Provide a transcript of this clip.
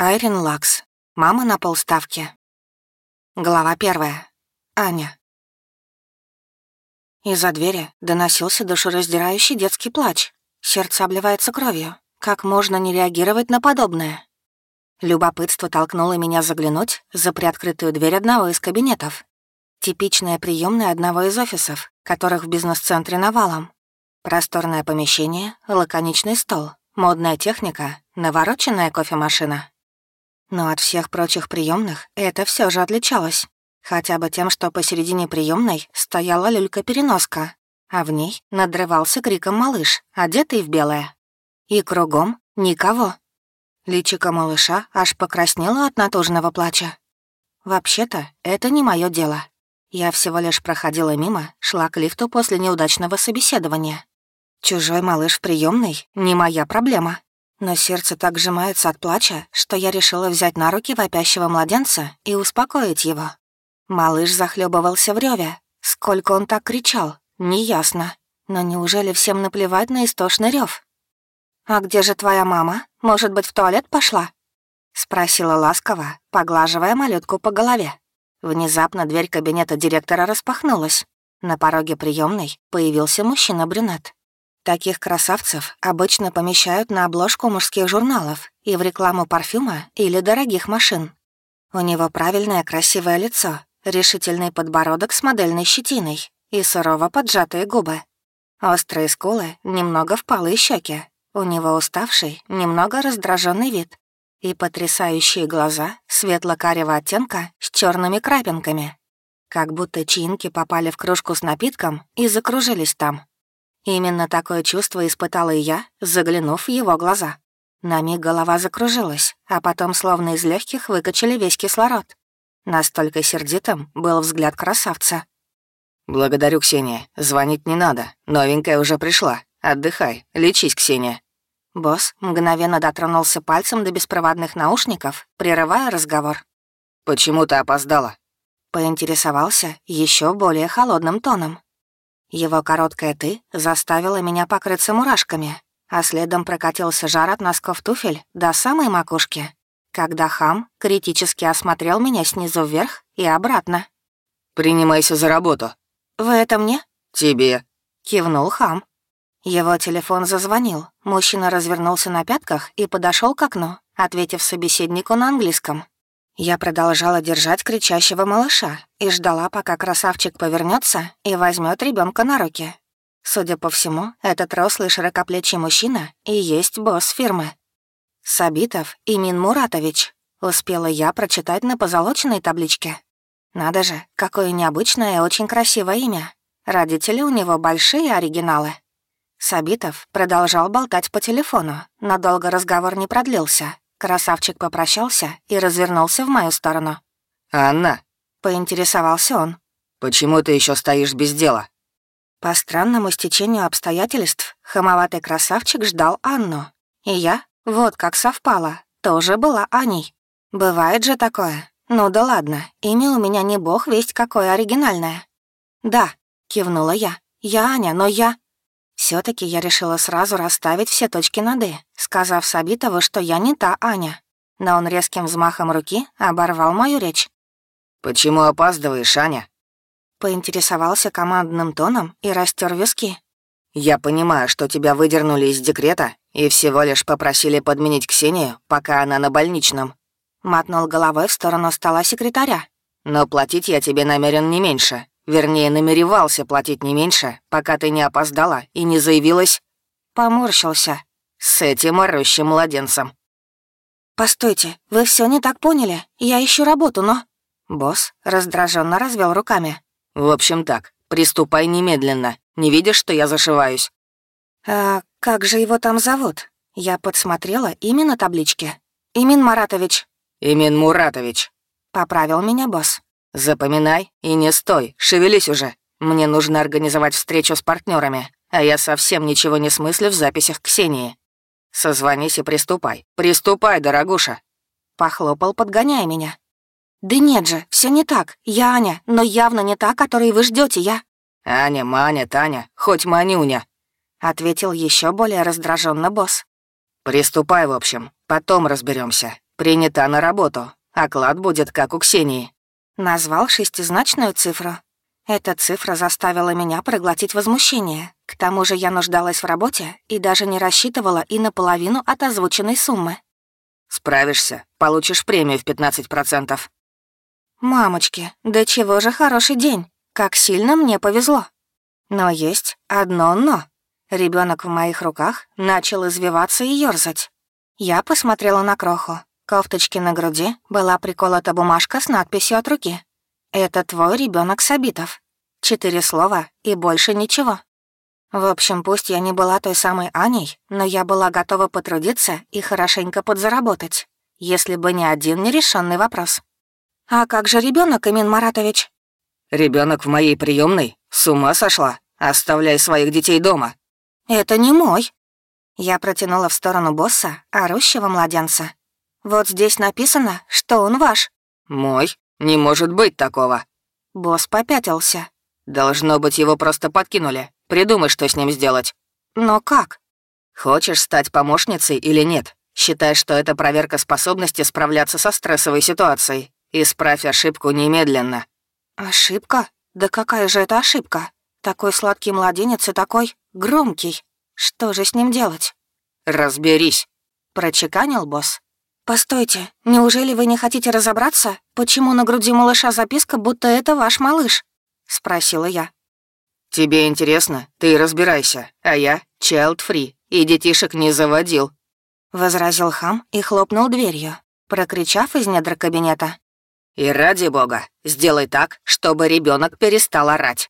Айрин Лакс. Мама на полставки. Глава первая. Аня. Из-за двери доносился душераздирающий детский плач. Сердце обливается кровью. Как можно не реагировать на подобное? Любопытство толкнуло меня заглянуть за приоткрытую дверь одного из кабинетов. Типичная приемная одного из офисов, которых в бизнес-центре навалом. Просторное помещение, лаконичный стол, модная техника, навороченная кофемашина. Но от всех прочих приемных это все же отличалось. Хотя бы тем, что посередине приемной стояла люлька-переноска, а в ней надрывался криком малыш, одетый в белое. И кругом никого. Личико малыша аж покраснело от натужного плача. Вообще-то, это не мое дело. Я всего лишь проходила мимо, шла к лифту после неудачного собеседования. Чужой малыш в приемной не моя проблема. Но сердце так сжимается от плача, что я решила взять на руки вопящего младенца и успокоить его. Малыш захлебывался в рёве. Сколько он так кричал, неясно. Но неужели всем наплевать на истошный рев? «А где же твоя мама? Может быть, в туалет пошла?» — спросила ласково, поглаживая малютку по голове. Внезапно дверь кабинета директора распахнулась. На пороге приемной появился мужчина-брюнет. Таких красавцев обычно помещают на обложку мужских журналов и в рекламу парфюма или дорогих машин. У него правильное красивое лицо, решительный подбородок с модельной щетиной и сурово поджатые губы. Острые скулы, немного впалые щеки. У него уставший, немного раздраженный вид. И потрясающие глаза светло-карего оттенка с черными крапинками. Как будто чинки попали в кружку с напитком и закружились там. Именно такое чувство испытала и я, заглянув в его глаза. На миг голова закружилась, а потом словно из легких выкачали весь кислород. Настолько сердитым был взгляд красавца. «Благодарю, Ксения. Звонить не надо. Новенькая уже пришла. Отдыхай. Лечись, Ксения». Босс мгновенно дотронулся пальцем до беспроводных наушников, прерывая разговор. «Почему ты опоздала?» Поинтересовался еще более холодным тоном. Его короткое «ты» заставило меня покрыться мурашками, а следом прокатился жар от носков туфель до самой макушки, когда хам критически осмотрел меня снизу вверх и обратно. «Принимайся за работу». «Вы это мне?» «Тебе», — кивнул хам. Его телефон зазвонил. Мужчина развернулся на пятках и подошел к окну, ответив собеседнику на английском. Я продолжала держать кричащего малыша и ждала, пока красавчик повернется и возьмет ребенка на руки. Судя по всему, этот рослый широкоплечий мужчина и есть босс фирмы. Сабитов Имин Муратович. Успела я прочитать на позолоченной табличке. Надо же, какое необычное и очень красивое имя. Родители у него большие оригиналы. Сабитов продолжал болтать по телефону, но долго разговор не продлился, Красавчик попрощался и развернулся в мою сторону. «Анна?» — поинтересовался он. «Почему ты еще стоишь без дела?» По странному стечению обстоятельств, хамоватый красавчик ждал Анну. И я, вот как совпало, тоже была Аней. Бывает же такое. Ну да ладно, имя у меня не бог весть какое оригинальное. «Да», — кивнула я. «Я Аня, но я...» все таки я решила сразу расставить все точки над «и», сказав Сабитову, что я не та Аня. Но он резким взмахом руки оборвал мою речь. «Почему опаздываешь, Аня?» Поинтересовался командным тоном и растер виски. «Я понимаю, что тебя выдернули из декрета и всего лишь попросили подменить Ксению, пока она на больничном». Мотнул головой в сторону стола секретаря. «Но платить я тебе намерен не меньше. Вернее, намеревался платить не меньше, пока ты не опоздала и не заявилась. Поморщился. С этим орущим младенцем. «Постойте, вы все не так поняли. Я ищу работу, но...» Босс раздраженно развел руками. «В общем так, приступай немедленно. Не видишь, что я зашиваюсь?» «А как же его там зовут?» Я подсмотрела имя на табличке. «Имин Маратович». «Имин Муратович», — поправил меня босс. «Запоминай и не стой, шевелись уже. Мне нужно организовать встречу с партнерами, а я совсем ничего не смыслю в записях Ксении. Созвонись и приступай. Приступай, дорогуша!» Похлопал, подгоняя меня. «Да нет же, все не так. Я Аня, но явно не та, которой вы ждете. я...» «Аня, Маня, Таня, хоть Манюня», — ответил еще более раздраженно босс. «Приступай, в общем, потом разберемся. принята на работу. Оклад будет, как у Ксении». Назвал шестизначную цифру. Эта цифра заставила меня проглотить возмущение. К тому же я нуждалась в работе и даже не рассчитывала и наполовину от озвученной суммы. «Справишься, получишь премию в 15%. «Мамочки, да чего же хороший день! Как сильно мне повезло!» Но есть одно «но». Ребенок в моих руках начал извиваться и ёрзать. Я посмотрела на кроху. Кофточки на груди была приколота бумажка с надписью от руки. «Это твой ребенок Сабитов». Четыре слова и больше ничего. В общем, пусть я не была той самой Аней, но я была готова потрудиться и хорошенько подзаработать, если бы не один нерешенный вопрос. «А как же ребенок, Эмин Маратович?» Ребенок в моей приемной? С ума сошла? Оставляй своих детей дома». «Это не мой». Я протянула в сторону босса, орущего младенца. «Вот здесь написано, что он ваш». «Мой? Не может быть такого». Босс попятился. «Должно быть, его просто подкинули. Придумай, что с ним сделать». «Но как?» «Хочешь стать помощницей или нет? Считай, что это проверка способности справляться со стрессовой ситуацией. Исправь ошибку немедленно». «Ошибка? Да какая же это ошибка? Такой сладкий младенец и такой громкий. Что же с ним делать?» «Разберись», — прочеканил босс. «Постойте, неужели вы не хотите разобраться, почему на груди малыша записка, будто это ваш малыш?» — спросила я. «Тебе интересно? Ты разбирайся, а я — child-free, и детишек не заводил», — возразил хам и хлопнул дверью, прокричав из недр кабинета. «И ради бога, сделай так, чтобы ребенок перестал орать.